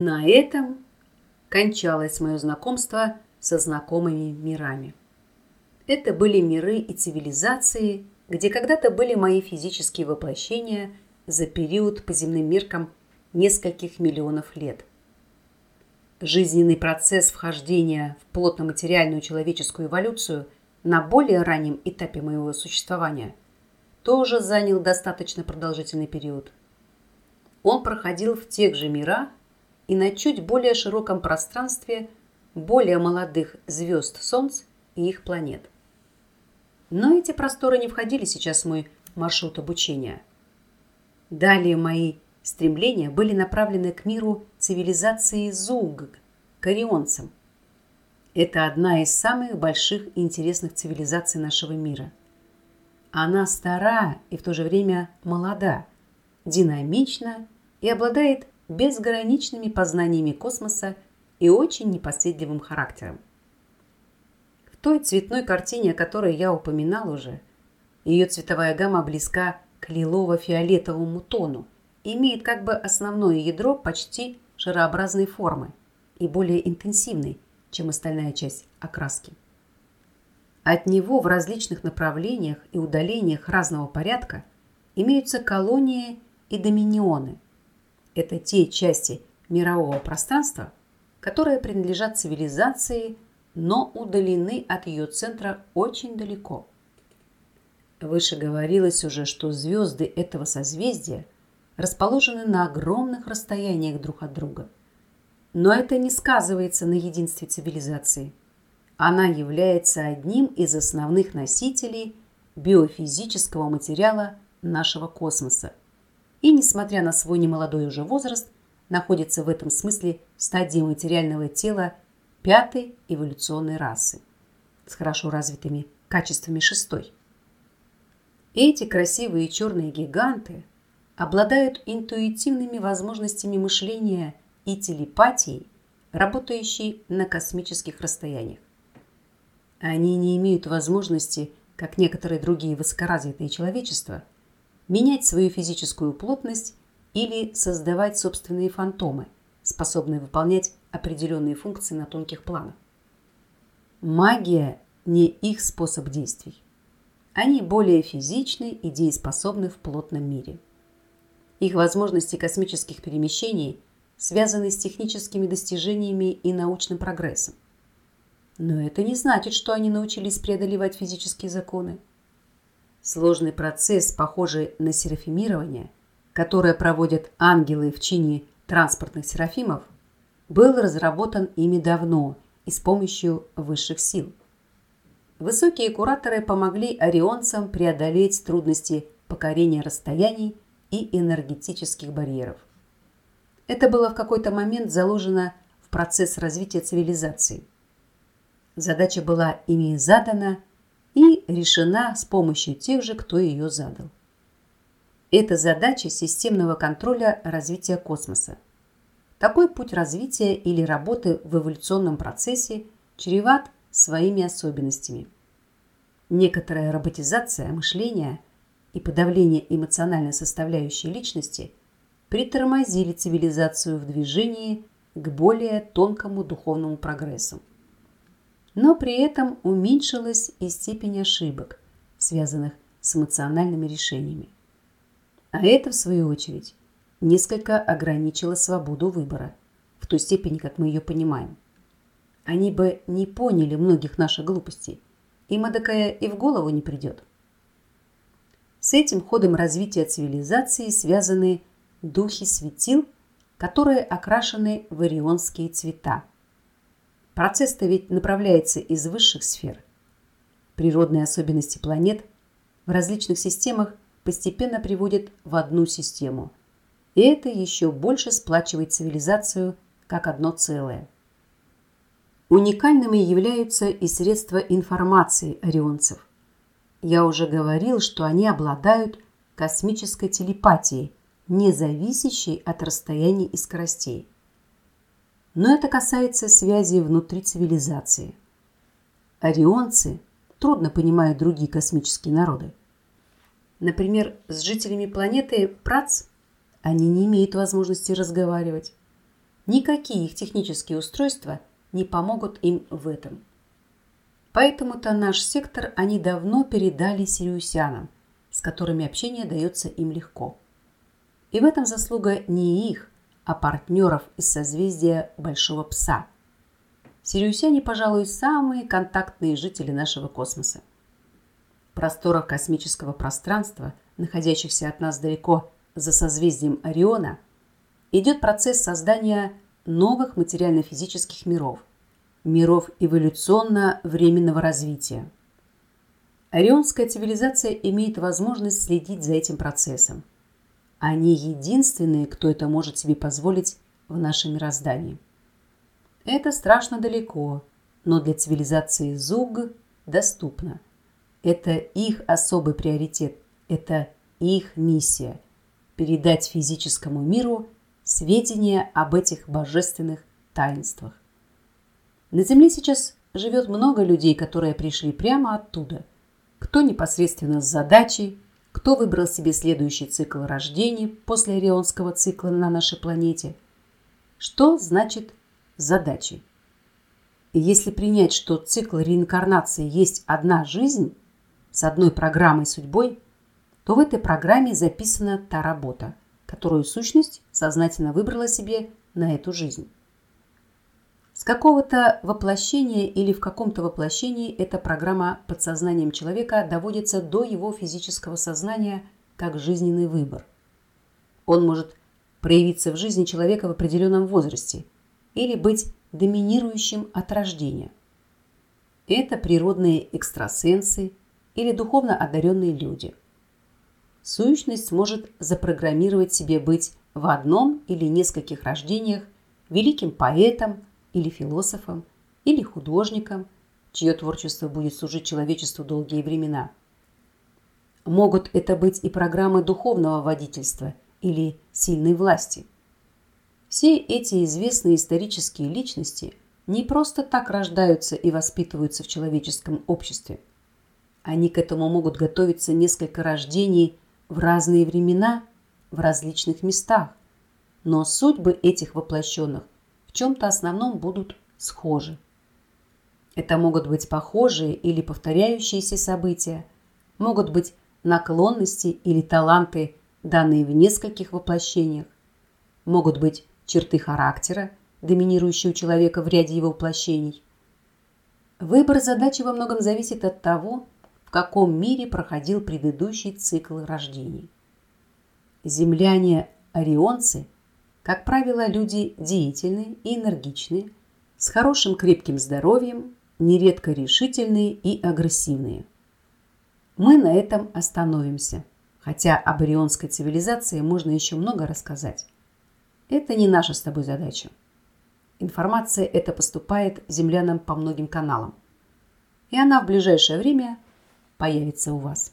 На этом кончалось мое знакомство со знакомыми мирами. Это были миры и цивилизации, где когда-то были мои физические воплощения за период по земным меркам нескольких миллионов лет. Жизненный процесс вхождения в плотно-материальную человеческую эволюцию на более раннем этапе моего существования тоже занял достаточно продолжительный период. Он проходил в тех же мирах и на чуть более широком пространстве более молодых звезд Солнц и их планет. Но эти просторы не входили сейчас в мой маршрут обучения. Далее мои стремления были направлены к миру цивилизации Зуг, к орионцам. Это одна из самых больших и интересных цивилизаций нашего мира. Она стара и в то же время молода, динамична и обладает безграничными познаниями космоса и очень непоседливым характером. В той цветной картине, о которой я упоминал уже, ее цветовая гамма близка к лилово-фиолетовому тону, имеет как бы основное ядро почти шарообразной формы и более интенсивной, чем остальная часть окраски. От него в различных направлениях и удалениях разного порядка имеются колонии и доминионы – это те части мирового пространства, которые принадлежат цивилизации, но удалены от ее центра очень далеко. Выше говорилось уже, что звезды этого созвездия расположены на огромных расстояниях друг от друга. Но это не сказывается на единстве цивилизации. Она является одним из основных носителей биофизического материала нашего космоса – и, несмотря на свой немолодой уже возраст, находится в этом смысле в стадии материального тела пятой эволюционной расы с хорошо развитыми качествами шестой. Эти красивые черные гиганты обладают интуитивными возможностями мышления и телепатией, работающей на космических расстояниях. Они не имеют возможности, как некоторые другие высокоразвитые человечества – менять свою физическую плотность или создавать собственные фантомы, способные выполнять определенные функции на тонких планах. Магия не их способ действий. Они более физичны и дееспособны в плотном мире. Их возможности космических перемещений связаны с техническими достижениями и научным прогрессом. Но это не значит, что они научились преодолевать физические законы. Сложный процесс, похожий на серафимирование, которое проводят ангелы в чине транспортных серафимов, был разработан ими давно и с помощью высших сил. Высокие кураторы помогли орионцам преодолеть трудности покорения расстояний и энергетических барьеров. Это было в какой-то момент заложено в процесс развития цивилизации. Задача была ими задана и решена с помощью тех же, кто ее задал. Это задача системного контроля развития космоса. Такой путь развития или работы в эволюционном процессе чреват своими особенностями. Некоторая роботизация мышления и подавление эмоциональной составляющей личности притормозили цивилизацию в движении к более тонкому духовному прогрессу но при этом уменьшилась и степень ошибок, связанных с эмоциональными решениями. А это, в свою очередь, несколько ограничило свободу выбора, в той степени, как мы ее понимаем. Они бы не поняли многих наших глупостей, им эдакое и в голову не придет. С этим ходом развития цивилизации связаны духи светил, которые окрашены в орионские цвета – Процесс-то ведь направляется из высших сфер. Природные особенности планет в различных системах постепенно приводят в одну систему. И это еще больше сплачивает цивилизацию как одно целое. Уникальными являются и средства информации орионцев. Я уже говорил, что они обладают космической телепатией, не зависящей от расстояний и скоростей. Но это касается связи внутри цивилизации. Орионцы трудно понимают другие космические народы. Например, с жителями планеты Прац они не имеют возможности разговаривать. Никакие их технические устройства не помогут им в этом. Поэтому-то наш сектор они давно передали сириусянам, с которыми общение дается им легко. И в этом заслуга не их, а партнеров из созвездия Большого Пса. Сириусяне, пожалуй, самые контактные жители нашего космоса. В просторах космического пространства, находящихся от нас далеко за созвездием Ориона, идет процесс создания новых материально-физических миров, миров эволюционно-временного развития. Орионская цивилизация имеет возможность следить за этим процессом – они единственные, кто это может себе позволить в нашем мироздании. Это страшно далеко, но для цивилизации Зуг доступно. Это их особый приоритет, это их миссия – передать физическому миру сведения об этих божественных таинствах. На Земле сейчас живет много людей, которые пришли прямо оттуда. Кто непосредственно с задачей, кто выбрал себе следующий цикл рождений после орионского цикла на нашей планете. Что значит задачи? Если принять, что цикл реинкарнации есть одна жизнь с одной программой судьбой, то в этой программе записана та работа, которую сущность сознательно выбрала себе на эту жизнь. Какого-то воплощения или в каком-то воплощении эта программа подсознанием человека доводится до его физического сознания как жизненный выбор. Он может проявиться в жизни человека в определенном возрасте или быть доминирующим от рождения. Это природные экстрасенсы или духовно одаренные люди. Сущность может запрограммировать себе быть в одном или нескольких рождениях великим поэтом, или философом, или художником, чье творчество будет служить человечеству долгие времена. Могут это быть и программы духовного водительства или сильной власти. Все эти известные исторические личности не просто так рождаются и воспитываются в человеческом обществе. Они к этому могут готовиться несколько рождений в разные времена, в различных местах. Но судьбы этих воплощенных в чем-то основном будут схожи. Это могут быть похожие или повторяющиеся события, могут быть наклонности или таланты, данные в нескольких воплощениях, могут быть черты характера, доминирующие у человека в ряде его воплощений. Выбор задачи во многом зависит от того, в каком мире проходил предыдущий цикл рождений. Земляне-орионцы – как правило, люди деятельные и энергичные, с хорошим крепким здоровьем, нередко решительные и агрессивные. Мы на этом остановимся, хотя об орионской цивилизации можно еще много рассказать. Это не наша с тобой задача. Информация эта поступает землянам по многим каналам. И она в ближайшее время появится у вас.